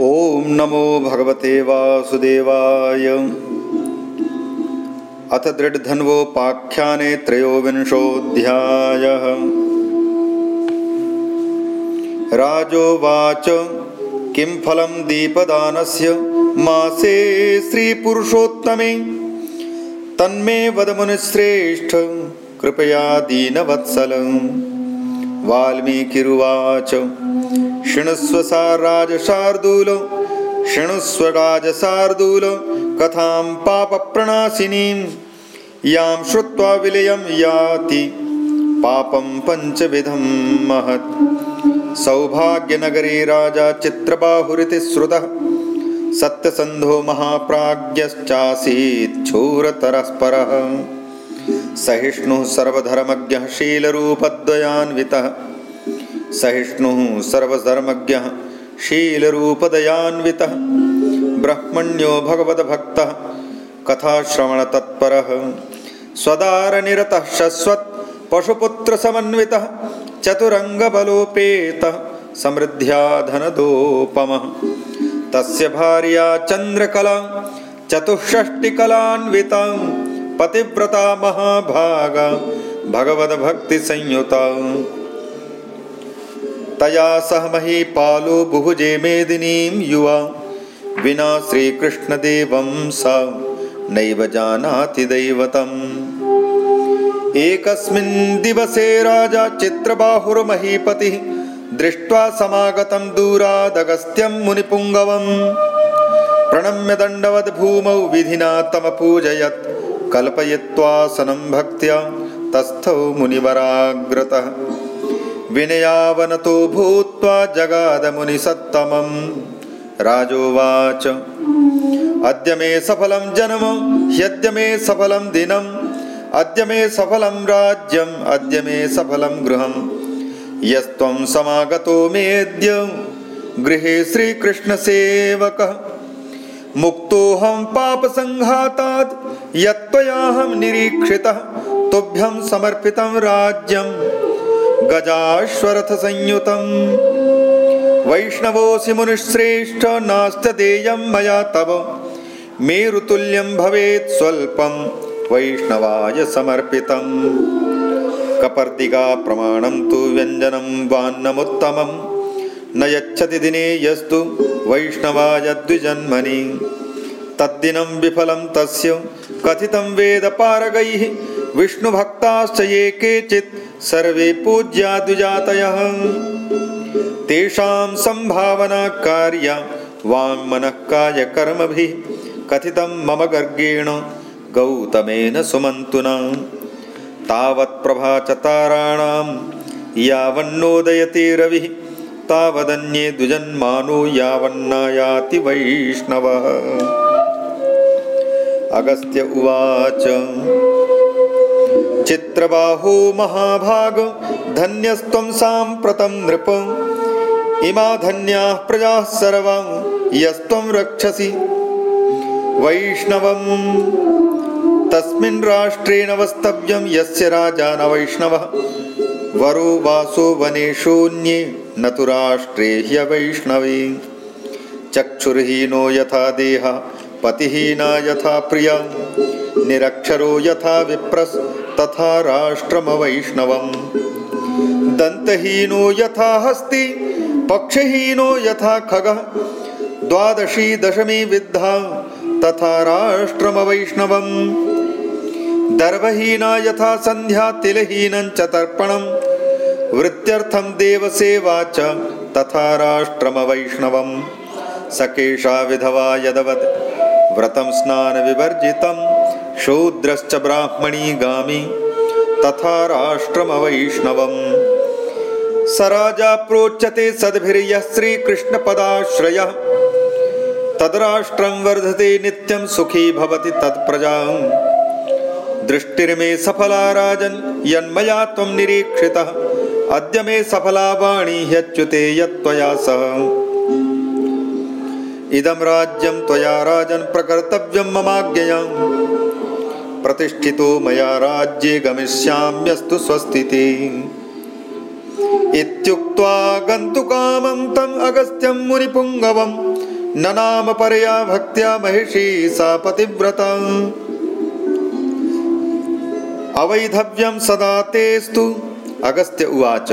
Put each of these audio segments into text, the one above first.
ॐ नमो भगवते वासुदेवाय। अथ दृढधन्वोपाख्याने त्रयोविंशोऽध्यायः। राजोवाच किं फलं दीपदानस्य मासे श्रीपुरुषोत्तमे तन्मे वदमुनिश्रेष्ठ कृपया दीनवत्सलम् वाल्मीकिरुवाच शृणुस्व सा राजशार्दूल शृणुस्व राजशार्दूल कथां पापप्रणाशिनीं यां श्रुत्वा विलयं याति पापं पञ्चविधं महत्। सौभाग्यनगरे राजा चित्रबाहुरिति श्रुतः सत्यसन्धो महाप्राज्ञश्चासीत् क्षूरतरस्परः सहिष्णुः सर्वधर्मज्ञः शीलरूपद्वयान्वितः सहिष्णुः सर्वधर्मज्ञः शीलरूपदयान्वितः ब्रह्मण्यो भगवद्भक्तः कथाश्रवणतत्परः स्वदारनिरतः शश्वत् पशुपुत्रसमन्वितः चतुरङ्गबलोपेतः समृद्ध्या धनदोपमः। तस्य भार्या चन्द्रकला चतुष्षष्टिकलान्विता पतिव्रता महाभागा भगवद्भक्तिसंयुता तया सह महीपालो बुभुजे मेदिनीं युवा। विना श्रीकृष्णदेवं सा नैव जानाति दैवतम्। एकस्मिन् दिवसे राजा चित्रबाहुर्महीपतिः दृष्ट्वा समागतं दूरादगस्त्यं मुनिपुङ्गवम्। प्रणम्य दण्डवद्भूमौ विधिना तमपूजयत् कल्पयित्वासनं भक्त्या तस्थौ मुनिवराग्रतः विनयावनतो भूत्वा जगादमुनिसत्तमं राजोवाच अद्य मे सफलं जन्म ह्यद्य मे सफलं दिनम् अद्य मे सफलं राज्यम् अद्य मे सफलं गृहं यस्त्वं समागतो मेऽद्य गृहे श्रीकृष्णसेवकः मुक्तोऽहं पापसङ्घातात् यत्त्वयाहं निरीक्षितः तुभ्यं समर्पितं राज्यम् गजाश्वरथसंयुतम्। वैष्णवोऽसि मुनिश्रेष्ठ नास्त्यदेयं मया तव। मेरुतुल्यं भवेत् स्वल्पं समर्पितम्। कपर्दिका प्रमाणं तु व्यञ्जनं वान्नमुत्तमं न यच्छति दिने यस्तु वैष्णवाय द्विजन्मनि। तद्दिनं विफलं तस्य। कथितं वेदपारगैः विष्णुभक्ताश्च ये केचित् सर्वे पूज्या द्विजातयः तेषां सम्भावना कार्या वाङ्मनःकायकर्मभिः कथितं मम गर्गेण गौतमेन सुमन्तुना। तावत्प्रभा च ताराणां यावन्नोदयते रविः। तावदन्ये द्विजन्मानो यावन्नायाति वैष्णवः। अगस्त्य उवाच चित्रबाहो महाभाग धन्यस्त्वं साम्प्रतं नृप। इमा धन्याः प्रजाः सर्वां यस्त्वं रक्षसि। वैष्णवम् तस्मिन् राष्ट्रे नवस्तव्यं यस्य राजा न वैष्णवः। वरो वासो वने शून्ये न तु राष्ट्रे ह्यवैष्णवे। चक्षुर्हीनो यथा देहः पतिहीना यथा प्रिया निरक्षरो यथा विप्रस् तथा राष्ट्रमवैष्णवम्। दन्तहीनो यथा हस्ति पक्षहीनो यथा खगः। द्वादशी दशमी विद्धा तथा राष्ट्रमवैष्णवम्। दर्भहीना यथा सन्ध्या तिलहीनं च तर्पणं वृत्त्यर्थं देवसेवा च तथा राष्ट्रमवैष्णवम्। सकेशा विधवा यदवत् व्रतं स्नानविवर्जितं शूद्रश्च ब्राह्मणी गामी तथा राष्ट्रमवैष्णवम्। स राजा प्रोच्यते सद्भिर्यः श्रीकृष्णपदाश्रयः। तद्राष्ट्रं वर्धते नित्यं सुखी भवति तत्प्रजा दृष्टिर्मे सफला राजन् यन्मया त्वं निरीक्षितः। अद्य मे सफला वाणी ह्यच्युते यत्त्वया सह। इदं राज्यं त्वया राजन् प्रकर्तव्यं ममाज्ञया प्रतिष्ठितो मया राज्ये गमिष्याम्यस्तु स्वस्तिः इत्युक्त्वा गन्तुकामं तम् अगस्त्यं मुनिपुङ्गवं न नाम परया भक्त्या महिषी सा पतिव्रता। अवैधव्यं सदा तेस्तु अगस्त्य उवाच।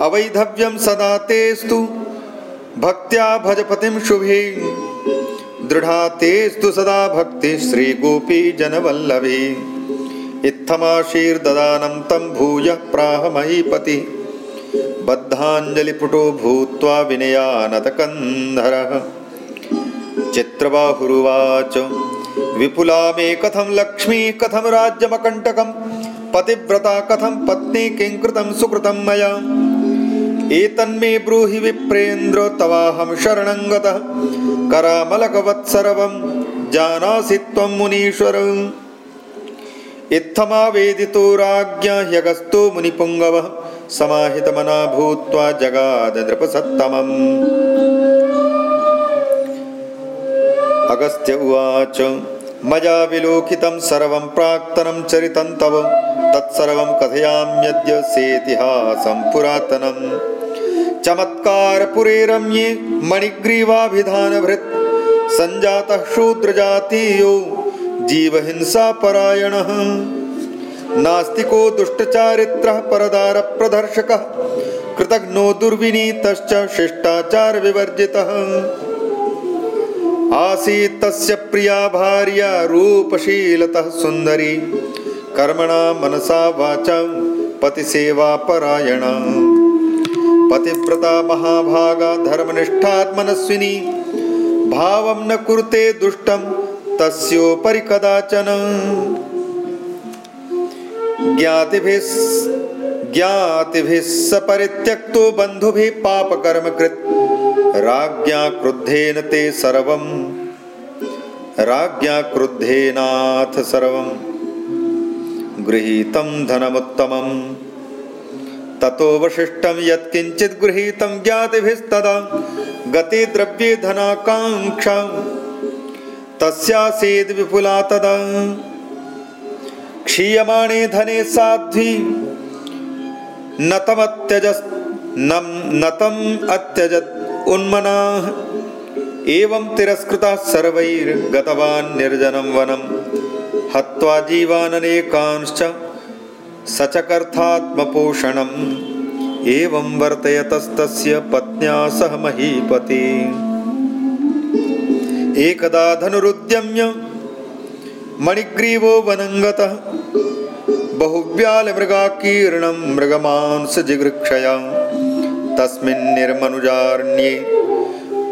अवैधव्यं सदा तेस्तु भक्त्या भजपतिं शुभे दृढा तेस्तु सदा भक्तिः इत्थमाशीर्ददानं तं भूयः प्राह महीपतिः बद्धाञ्जलिपुटो भूत्वा विनयानतकन्धरः। चित्रबाहुरुवाच विपुला मे कथं लक्ष्मी कथं राज्यमकण्टकं पतिव्रता कथं पत्नी किं कृतं सुकृतं मया एतन्मे ब्रूहि विप्रेन्द्र तवाहं शरणं गतः। करामलकवत्सर्वं जानासि त्वं मुनीश्वर। इत्थमावेदितो राज्ञा ह्यगस्तो मुनिपुङ्गवः। समाहितमना भूत्वा जगादनृपसत्तमम्। अगस्त्य उवाच मया विलोकितं सर्वं प्राक्तनं चरितं तव। तत्सर्वं कथयाम्यद्य सेतिहासं पुरातनं चमत्कारपुरे रम्ये मणिग्रीवाभिधानभृत् सञ्जातः शूद्रजातीयो जीवहिंसापरायणः। नास्तिको दुष्टचारित्रः परदारप्रदर्शकः कृतघ्नो दुर्विनीतश्च शिष्टाचारविवर्जितः। आसीत् तस्य प्रिया भार्या रूपशीलतः सुन्दरी कर्मणा मनसा वाचा पतिसेवापरायणा पतिव्रता महाभागा धर्मनिष्ठात्मनस्विनी। भावं न कुरुते दुष्टं तस्योपरि कदाचन। ज्ञातिभिः स परित्यक्तो बन्धुभिः पापकर्मकृत् राज्ञा क्रुद्धेन ते सर्वं राज्ञा क्रुद्धेनाथ सर्वं गृहीतं धनमुत्तमं ततोऽवशिष्टं यत्किञ्चित् गृहीतं ज्ञातिभिस्तदा गते द्रव्ये धनाकाङ्क्षा तस्यासीद्विपुला तदा। क्षीयमाणे धने साध्वी नतम् अत्यजत् उन्मनाः। एवं तिरस्कृताः सर्वैर्गतवान् निर्जनं वनं हत्वा जीवाननेकांश्च सचकर्थात्मपोषणम्। एवं वर्तयतस्तस्य पत्न्या सह महीपति। एकदा धनुरुद्यम्य मणिग्रीवो वनङ्गतः बहुव्यालमृगाकीर्णं मृगमांसजिगृक्षया। तस्मिन्निर्मनुजारण्ये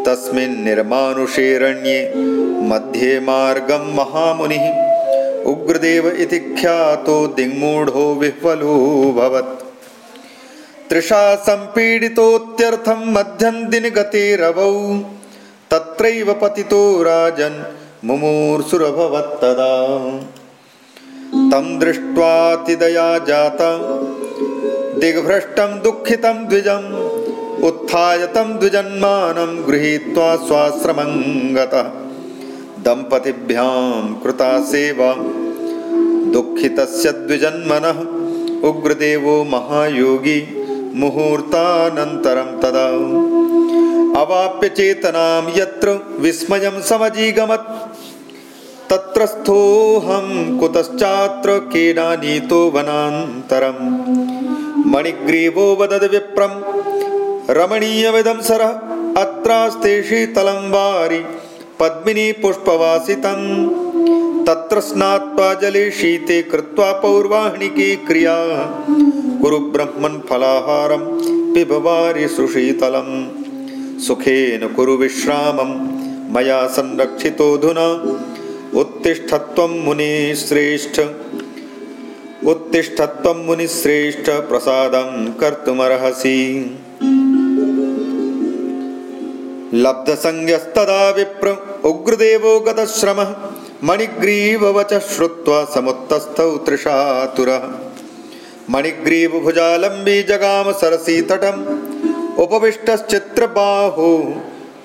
तस्मिन्निर्मानुषेरण्ये मध्ये मार्गं महामुनिः उग्रदेव इति ख्यातो दिङ्मूढो विह्वलोऽभवत् तृषा सम्पीडितोत्यर्थं मध्यन्दिनगते रवौ तत्रैव पतितो राजन् मुमूर्षुरभवत्तदा तं दृष्ट्वातिदया जाता, दिग्भ्रष्टं दुःखितं द्विजम्, उत्थाय तं द्विजन्मानं गृहीत्वा स्वाश्रमं गतः। दम्पतिभ्यां कृता सेवा दुःखितस्य द्विजन्मनः उग्रदेवो महायोगी मुहूर्तानन्तरं तदा। अवाप्य चेतनां यत्र विस्मयं समजीगमत् तत्रस्थोऽहं कुतश्चात्र केनानीतो वनान्तरं मणिग्रीवो वदद्विप्रं रमणीयमिदं सरः अत्रास्ते शीतलं वारि पद्मिनी पुष्पवासितं। तत्र स्नात्वा जले शीते कृत्वा पौर्वाहिणिकी क्रिया। कुरु ब्रह्मन् फलाहारं सुशीतलम् सुखेन कुरु विश्रामं मया संरक्षितोऽधुना। उत्तिष्ठत्वं मुनिश्रेष्ठ उत्तिष्ठत्वं मुनिश्रेष्ठ प्रसादं कर्तुमर्हसि लब्धसंज्ञस्तदा विप्र उग्रदेवो गतश्रमः मणिग्रीववच श्रुत्वा समुत्तस्थौ तृषातुरः। मणिग्रीवभुजालम्बी जगाम सरसीतटम् उपविष्टश्चित्रबाहो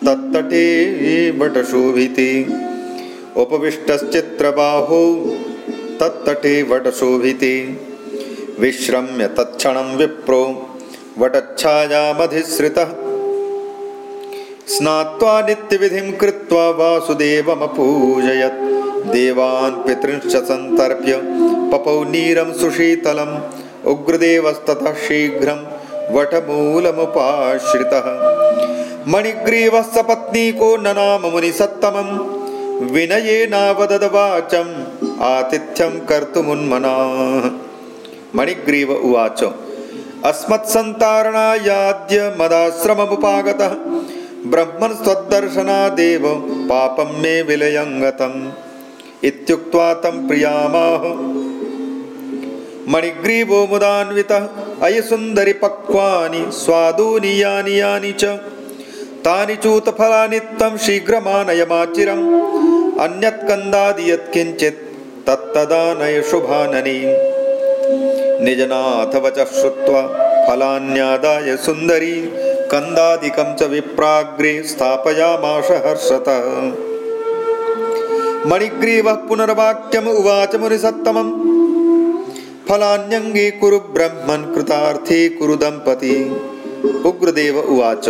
तत्तटे वटशोभिते। उपविष्टश्चित्रबाहो तत्तटे वटशोभिते। विश्रम्य तत्क्षणं विप्रो वटच्छायामधिसृतः स्नात्वा नित्यविधिं कृत्वा वासुदेवमपूजयत्। देवान् पितृंश्च सन्तर्प्य पपौ नीरं सुशीतलम् उग्रदेवस्ततः शीघ्रं वटमूलमुपाश्रितः। मणिग्रीवः सपत्नीको न मुनिसत्तमं विनयेनावदवाचम् आतिथ्यं कर्तुमुन्मनाः। मणिग्रीव उवाच अस्मत्सन्तारणायाद्य मदाश्रममुपागतः ब्रह्मन् स्वद्दर्शनादेव पापं मे विलयङ्गतम् इत्युक्त्वा तं प्रियामाह मणिग्रीवो मुदान्वितः अयि सुन्दरि पक्वानि स्वादूनि यानि यानि च। तानि चूतफलानि त्वं शीघ्रमानयमाचिरम्। अन्यत्कन्दादि यत्किञ्चित् तत्तदानय निजनाथवचः श्रुत्वा फलान्यादाय सुन्दरी कन्दादिकं च विप्राग्रे स्थापयामाश हर्षतः। मणिग्रीवः पुनर्वाक्यम् उवाच मुनिसत्तमम्। फलान्यङ्गी कुरु ब्रह्मन् कृतार्थी कुरु दम्पती। उग्रदेव उवाच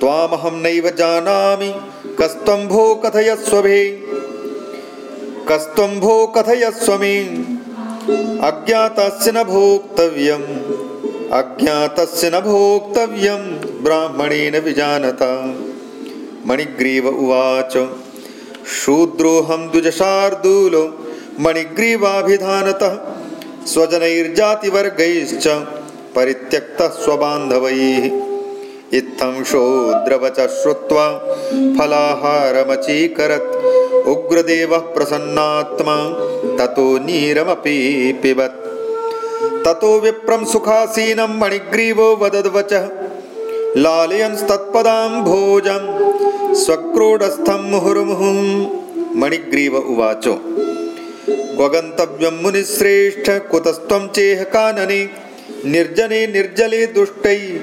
त्वामहं नैव जानामि कस्त्वं भो कथयस्वभे कस्त्वं भो कथयस्व मे। अज्ञातस्य न भोक्तव्यम् अज्ञातस्य न भोक्तव्यं ब्राह्मणेन विजानता। मणिग्रीव उवाच शूद्रोऽहं द्विजशार्दूलो मणिग्रीवाभिधानतः स्वजनैर्जातिवर्गैश्च परित्यक्तः स्वबान्धवैः। इत्थं शूद्रवच श्रुत्वा फलाहारमचीकरत् उग्रदेवः प्रसन्नात्मा ततो नीरमपि पिबत् ततो विप्रं सुखासीनं मणिग्रीवो वदद्वचः लालयंस्तत्पदां भोजं स्वक्रोडस्थं मुहुर्मुहुं। मणिग्रीव उवाच। क्वगन्तव्यं मुनिश्रेष्ठ कुतस्त्वं चेह कानने, निर्जने निर्जले दुष्टै।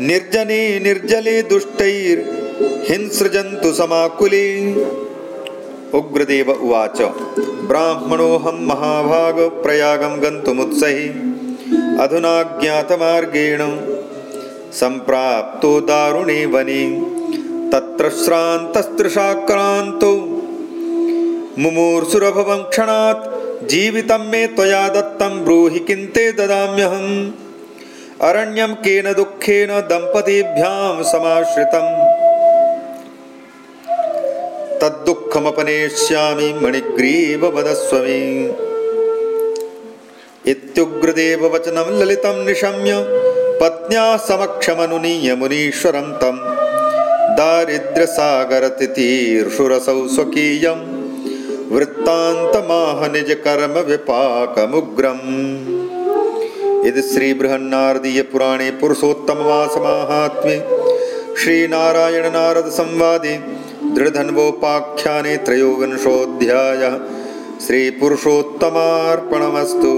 निर्जने निर्जले दुष्टैर्हिंसृजन्तु समाकुले। उग्रदेव उवाच। ब्राह्मणोऽहं महाभागप्रयागं गन्तुमुत्सहि। अधुना ज्ञातमार्गेण सम्प्राप्तो दारुणे वने तत्र श्रान्तस्तृशाक्रान्तो। मुमूर्षुरभवं क्षणात् जीवितं मे त्वया दत्तं ब्रूहि किन्ते ददाम्यहम्। अरण्यं केन दुःखेन दम्पतीभ्यां समाश्रितम् तद्दुःखमपनेष्यामि मणिग्रीव वदस्व मे इत्युग्रदेववचनं ललितं निशम्य पत्न्या समक्षमनुनीय मुनीश्वरं तं। दारिद्र्यसागरतितीर्षुरसौ स्वकीयं। वृत्तान्तमाह निजकर्मविपाकमुग्रम् इति श्रीबृहन्नारदीयपुराणे पुरुषोत्तममासमाहात्म्ये श्रीनारायणनारदसंवादे दृढधन्वोपाख्याने त्रयोविंशोऽध्यायः श्रीपुरुषोत्तमार्पणमस्तु